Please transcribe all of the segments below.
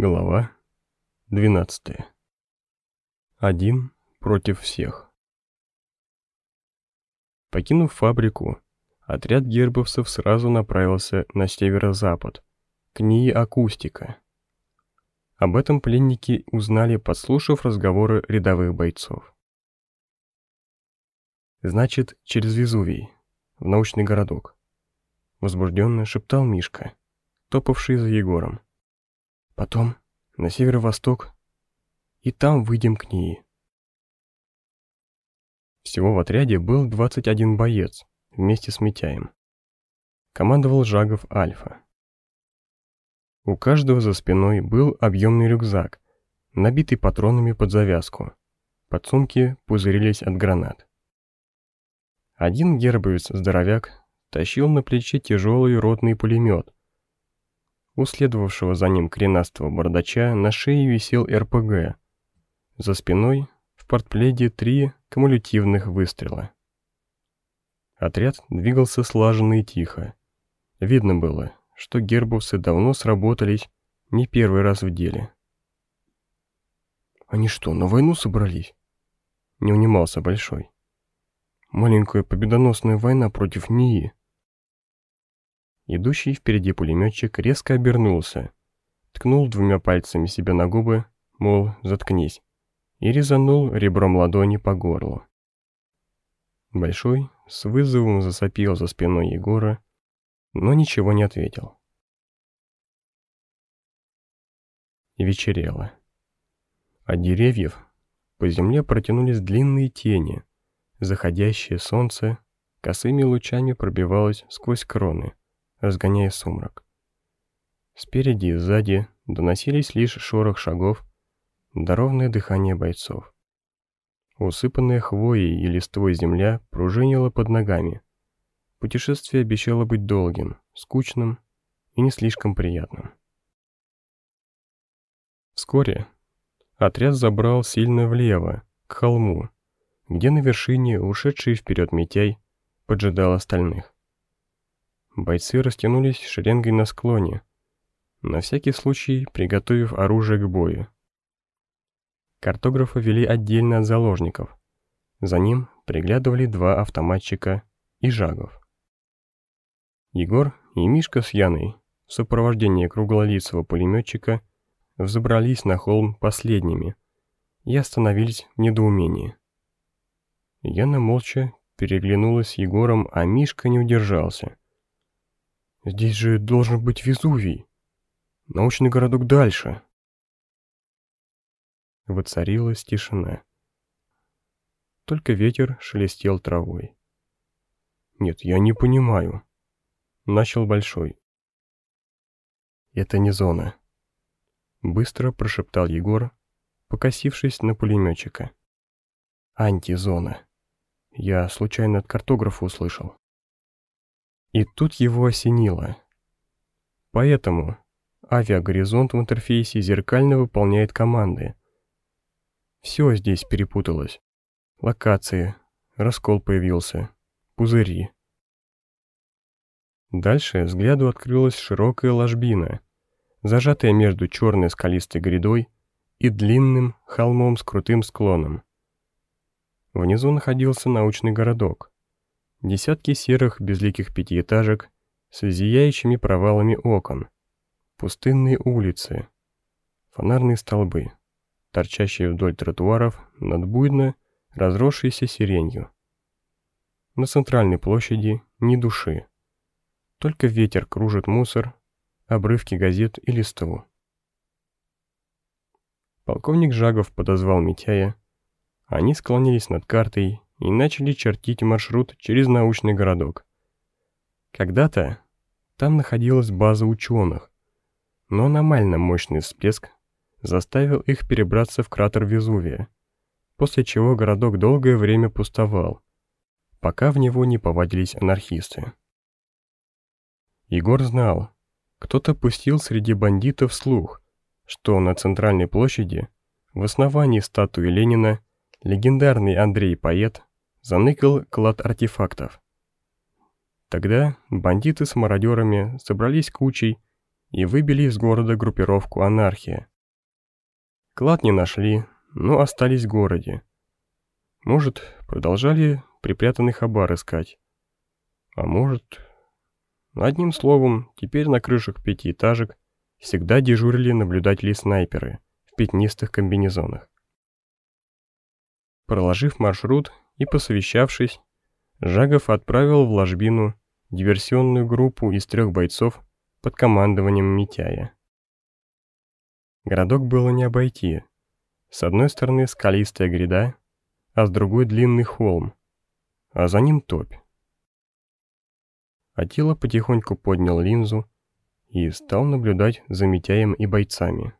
Глава 12. Один против всех. Покинув фабрику, отряд гербовцев сразу направился на северо-запад, к НИИ «Акустика». Об этом пленники узнали, подслушав разговоры рядовых бойцов. «Значит, через Везувий, в научный городок», — возбужденно шептал Мишка, топавший за Егором. Потом на северо-восток, и там выйдем к ней. Всего в отряде был 21 боец вместе с Митяем. Командовал Жагов Альфа. У каждого за спиной был объемный рюкзак, набитый патронами под завязку. Подсумки пузырились от гранат. Один гербовец-здоровяк тащил на плече тяжелый ротный пулемет, у следовавшего за ним коренастого бардача на шее висел РПГ. За спиной в портпледе три кумулятивных выстрела. Отряд двигался слаженно и тихо. Видно было, что гербовцы давно сработались не первый раз в деле. «Они что, на войну собрались?» Не унимался Большой. «Маленькая победоносная война против НИИ. Идущий впереди пулеметчик резко обернулся, ткнул двумя пальцами себе на губы, мол, заткнись, и резанул ребром ладони по горлу. Большой с вызовом засопил за спиной Егора, но ничего не ответил. Вечерело. От деревьев по земле протянулись длинные тени, заходящее солнце косыми лучами пробивалось сквозь кроны, разгоняя сумрак. Спереди и сзади доносились лишь шорох шагов, да дыхание бойцов. Усыпанная хвоей и листвой земля пружинила под ногами. Путешествие обещало быть долгим, скучным и не слишком приятным. Вскоре отряд забрал сильно влево, к холму, где на вершине ушедший вперед Митяй поджидал остальных. Бойцы растянулись шеренгой на склоне, на всякий случай приготовив оружие к бою. Картографа вели отдельно от заложников. За ним приглядывали два автоматчика и Жагов. Егор и Мишка с Яной в сопровождении круглолицего пулеметчика взобрались на холм последними и остановились в недоумении. Яна молча переглянулась с Егором, а Мишка не удержался. Здесь же должен быть Везувий. Научный городок дальше. Воцарилась тишина. Только ветер шелестел травой. «Нет, я не понимаю», — начал Большой. «Это не зона», — быстро прошептал Егор, покосившись на пулеметчика. «Антизона. Я случайно от картографа услышал». И тут его осенило. Поэтому авиагоризонт в интерфейсе зеркально выполняет команды. Все здесь перепуталось. Локации, раскол появился, пузыри. Дальше взгляду открылась широкая ложбина, зажатая между черной скалистой грядой и длинным холмом с крутым склоном. Внизу находился научный городок. Десятки серых безликих пятиэтажек с зияющими провалами окон, пустынные улицы, фонарные столбы, торчащие вдоль тротуаров над буйно разросшейся сиренью. На центральной площади ни души, только ветер кружит мусор, обрывки газет и листву. Полковник Жагов подозвал Митяя, они склонились над картой и начали чертить маршрут через научный городок. Когда-то там находилась база ученых, но аномально мощный всплеск заставил их перебраться в кратер Везувия, после чего городок долгое время пустовал, пока в него не повадились анархисты. Егор знал, кто-то пустил среди бандитов слух, что на центральной площади, в основании статуи Ленина, легендарный Андрей Поэт заныкал клад артефактов. Тогда бандиты с мародерами собрались кучей и выбили из города группировку «Анархия». Клад не нашли, но остались в городе. Может, продолжали припрятанный хабар искать. А может... Одним словом, теперь на крышах пятиэтажек всегда дежурили наблюдатели-снайперы в пятнистых комбинезонах. Проложив маршрут и посовещавшись, Жагов отправил в ложбину диверсионную группу из трех бойцов под командованием Митяя. Городок было не обойти. С одной стороны скалистая гряда, а с другой длинный холм, а за ним топь. Атила потихоньку поднял линзу и стал наблюдать за Митяем и бойцами.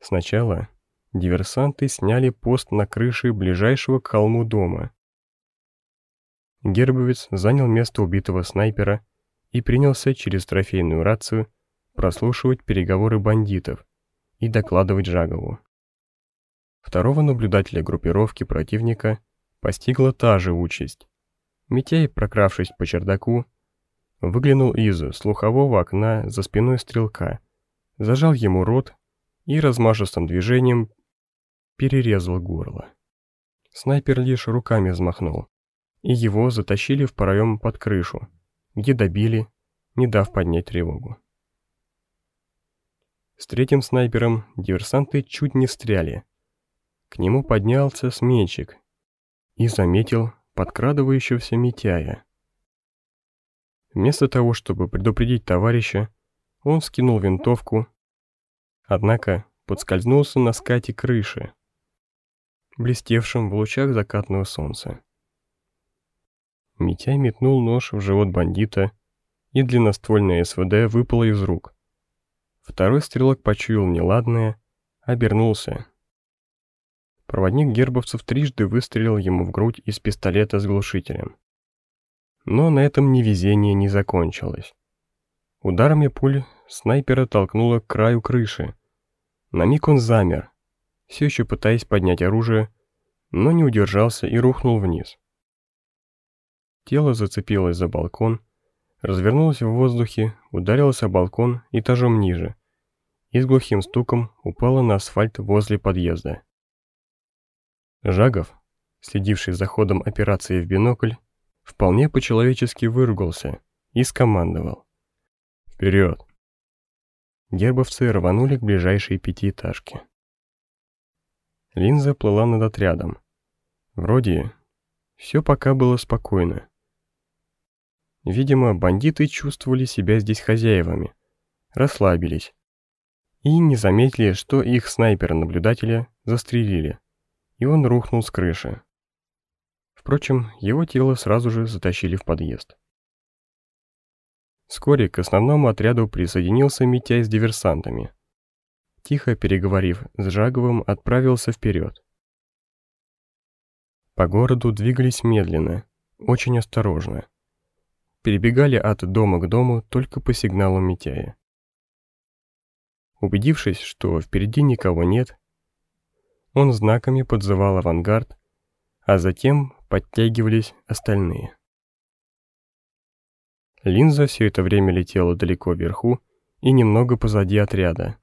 Сначала диверсанты сняли пост на крыше ближайшего к холму дома. Гербовец занял место убитого снайпера и принялся через трофейную рацию прослушивать переговоры бандитов и докладывать Жагову. Второго наблюдателя группировки противника постигла та же участь. Митяй, прокравшись по чердаку, выглянул из слухового окна за спиной стрелка, зажал ему рот и размашистым движением перерезал горло. Снайпер лишь руками взмахнул, и его затащили в проем под крышу, где добили, не дав поднять тревогу. С третьим снайпером диверсанты чуть не стряли. К нему поднялся сменщик и заметил подкрадывающегося Митяя. Вместо того, чтобы предупредить товарища, он скинул винтовку, однако подскользнулся на скате крыши, блестевшем в лучах закатного солнца. Митяй метнул нож в живот бандита, и длинноствольная СВД выпала из рук. Второй стрелок почуял неладное, обернулся. Проводник гербовцев трижды выстрелил ему в грудь из пистолета с глушителем. Но на этом невезение не закончилось. Ударами пуль снайпера толкнуло к краю крыши. На миг он замер, все еще пытаясь поднять оружие, но не удержался и рухнул вниз. Тело зацепилось за балкон, развернулась в воздухе, ударилась о балкон этажом ниже и с глухим стуком упала на асфальт возле подъезда. Жагов, следивший за ходом операции в бинокль, вполне по-человечески выругался и скомандовал. «Вперед!» Гербовцы рванули к ближайшей пятиэтажке. Линза плыла над отрядом. Вроде все пока было спокойно. Видимо, бандиты чувствовали себя здесь хозяевами, расслабились и не заметили, что их снайпера-наблюдателя застрелили, и он рухнул с крыши. Впрочем, его тело сразу же затащили в подъезд. Вскоре к основному отряду присоединился Митяй с диверсантами. Тихо переговорив с Жаговым, отправился вперед. По городу двигались медленно, очень осторожно перебегали от дома к дому только по сигналу Митяя. Убедившись, что впереди никого нет, он знаками подзывал авангард, а затем подтягивались остальные. Линза все это время летела далеко вверху и немного позади отряда.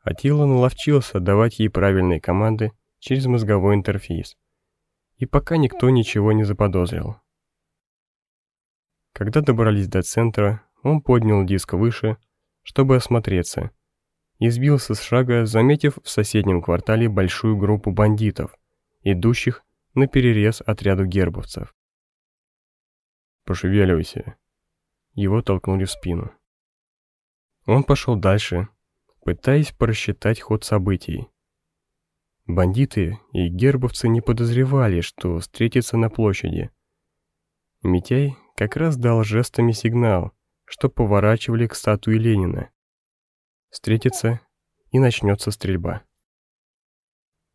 Атила наловчился давать ей правильные команды через мозговой интерфейс. И пока никто ничего не заподозрил. Когда добрались до центра, он поднял диск выше, чтобы осмотреться, и сбился с шага, заметив в соседнем квартале большую группу бандитов, идущих на перерез отряду гербовцев. «Пошевеливайся!» Его толкнули в спину. Он пошел дальше, пытаясь просчитать ход событий. Бандиты и гербовцы не подозревали, что встретятся на площади. Митяй как раз дал жестами сигнал, что поворачивали к статуе Ленина. Встретится и начнется стрельба.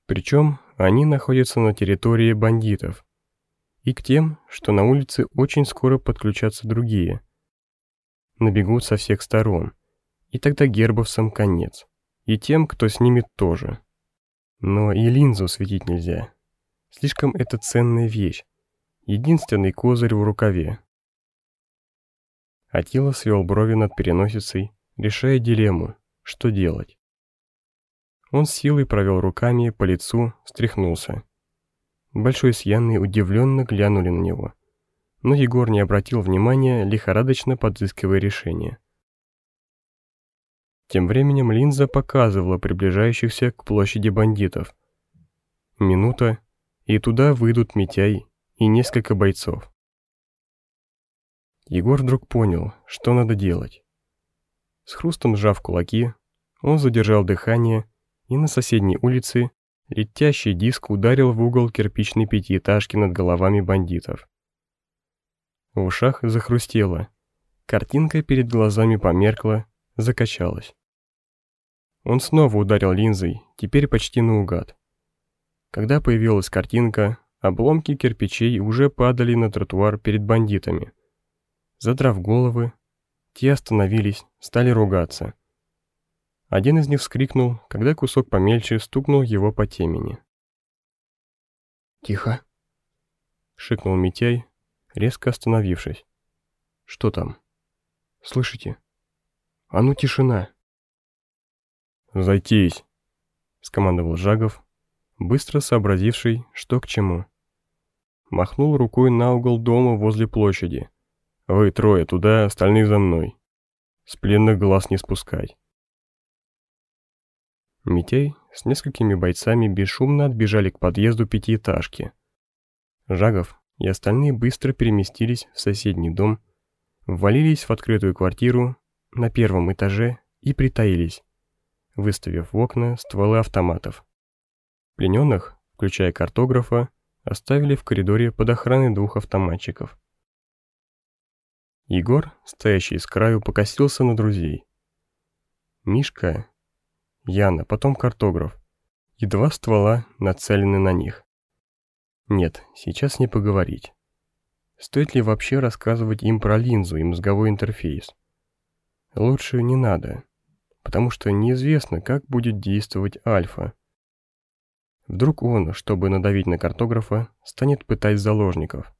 Причем они находятся на территории бандитов. И к тем, что на улице очень скоро подключатся другие. Набегут со всех сторон. И тогда гербовцам конец. И тем, кто снимет тоже. Но и линзу светить нельзя. Слишком это ценная вещь. Единственный козырь в рукаве. Атила свел брови над переносицей, решая дилемму, что делать. Он с силой провел руками по лицу, встряхнулся. Большой с удивленно глянули на него. Но Егор не обратил внимания, лихорадочно подыскивая решение. Тем временем линза показывала приближающихся к площади бандитов. Минута, и туда выйдут Митяй и несколько бойцов. Егор вдруг понял, что надо делать. С хрустом сжав кулаки, он задержал дыхание, и на соседней улице летящий диск ударил в угол кирпичной пятиэтажки над головами бандитов. В ушах захрустело, картинка перед глазами померкла, закачалась. Он снова ударил линзой, теперь почти наугад. Когда появилась картинка, обломки кирпичей уже падали на тротуар перед бандитами. Задрав головы, те остановились, стали ругаться. Один из них вскрикнул, когда кусок помельче стукнул его по темени. «Тихо!» — шикнул Митяй, резко остановившись. «Что там?» «Слышите? А ну тишина!» «Зайтись!» — скомандовал Жагов, быстро сообразивший, что к чему. Махнул рукой на угол дома возле площади. «Вы трое туда, остальные за мной. С пленных глаз не спускать». Митяй с несколькими бойцами бесшумно отбежали к подъезду пятиэтажки. Жагов и остальные быстро переместились в соседний дом, ввалились в открытую квартиру на первом этаже и притаились, выставив в окна стволы автоматов. Плененных, включая картографа, оставили в коридоре под охраной двух автоматчиков. Егор, стоящий с краю, покосился на друзей. Мишка, Яна, потом картограф. И два ствола нацелены на них. Нет, сейчас не поговорить. Стоит ли вообще рассказывать им про линзу и мозговой интерфейс? Лучше не надо потому что неизвестно, как будет действовать Альфа. Вдруг он, чтобы надавить на картографа, станет пытать заложников.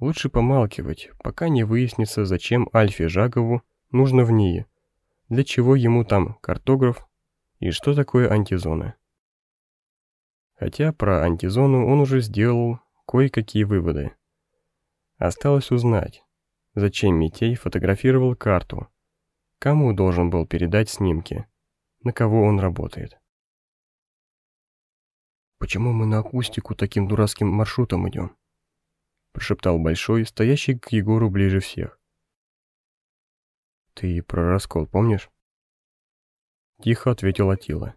Лучше помалкивать, пока не выяснится, зачем Альфе Жагову нужно в ней, для чего ему там картограф и что такое антизона. Хотя про антизону он уже сделал кое-какие выводы. Осталось узнать, зачем Митей фотографировал карту, Кому должен был передать снимки? На кого он работает? «Почему мы на акустику таким дурацким маршрутом идем?» Прошептал Большой, стоящий к Егору ближе всех. «Ты про раскол помнишь?» Тихо ответил Атила.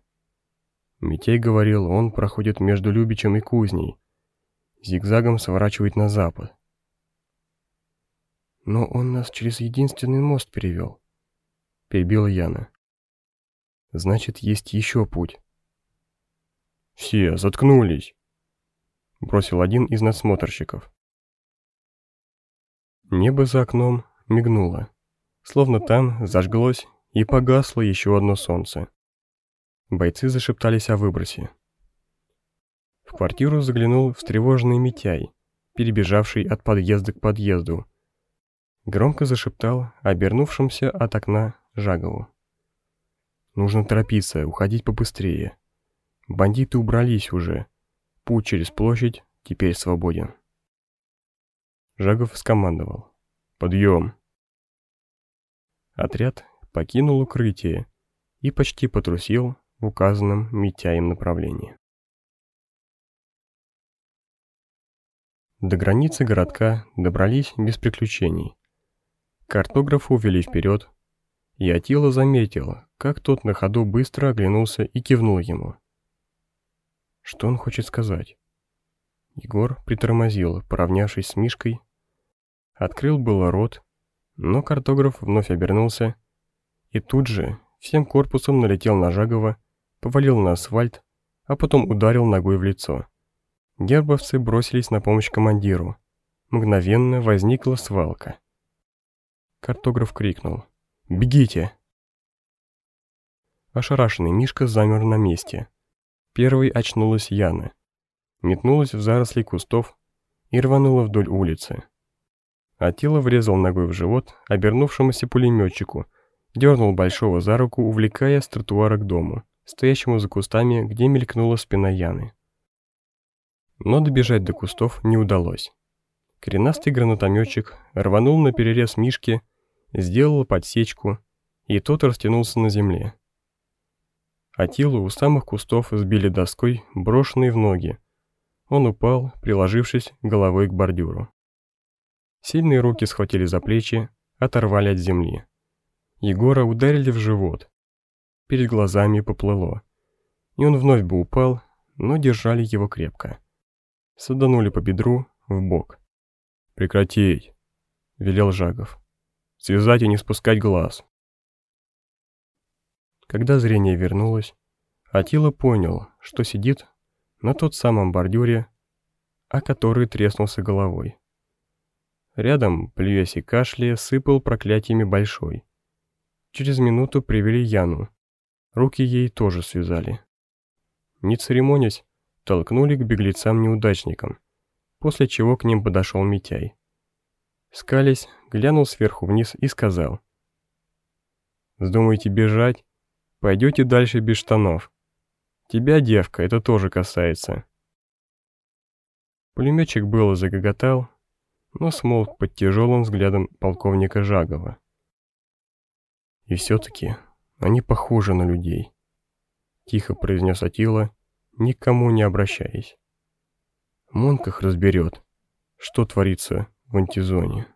Митей говорил, он проходит между Любичем и Кузней. Зигзагом сворачивает на запад. Но он нас через единственный мост перевел перебила Яна. Значит, есть еще путь. Все, заткнулись, бросил один из надсмотрщиков. Небо за окном мигнуло, словно там зажглось и погасло еще одно солнце. Бойцы зашептались о выбросе. В квартиру заглянул встревоженный Митяй, перебежавший от подъезда к подъезду. Громко зашептал обернувшимся от окна Жагову. Нужно торопиться, уходить побыстрее. Бандиты убрались уже. Путь через площадь теперь свободен. Жагов скомандовал. «Подъем!» Отряд покинул укрытие и почти потрусил в указанном Митяем направлении. До границы городка добрались без приключений. Картографу вели вперед, и Атила заметила, как тот на ходу быстро оглянулся и кивнул ему. Что он хочет сказать? Егор притормозил, поравнявшись с Мишкой. Открыл было рот, но картограф вновь обернулся и тут же всем корпусом налетел на Жагова, повалил на асфальт, а потом ударил ногой в лицо. Гербовцы бросились на помощь командиру. Мгновенно возникла свалка. Картограф крикнул. Бегите!» Ошарашенный Мишка замер на месте. Первой очнулась Яна. Метнулась в заросли кустов и рванула вдоль улицы. Атила врезал ногой в живот обернувшемуся пулеметчику, дернул Большого за руку, увлекая с тротуара к дому, стоящему за кустами, где мелькнула спина Яны. Но добежать до кустов не удалось. Коренастый гранатометчик рванул на перерез Мишки, сделал подсечку, и тот растянулся на земле. Атилу у самых кустов сбили доской, брошенной в ноги. Он упал, приложившись головой к бордюру. Сильные руки схватили за плечи, оторвали от земли. Егора ударили в живот. Перед глазами поплыло. И он вновь бы упал, но держали его крепко. Саданули по бедру, в бок. «Прекратить!» — велел Жагов. «Связать и не спускать глаз!» Когда зрение вернулось, Атила понял, что сидит на тот самом бордюре, о который треснулся головой. Рядом, плюясь и кашляя, сыпал проклятиями большой. Через минуту привели Яну. Руки ей тоже связали. Не церемонясь, толкнули к беглецам-неудачникам, после чего к ним подошел Митяй. Скались, глянул сверху вниз и сказал. «Вздумаете бежать? Пойдете дальше без штанов. Тебя, девка, это тоже касается». Пулеметчик было загоготал, но смолк под тяжелым взглядом полковника Жагова. «И все-таки они похожи на людей», — тихо произнес Атила, никому не обращаясь. Монках разберет, что творится в антизоне.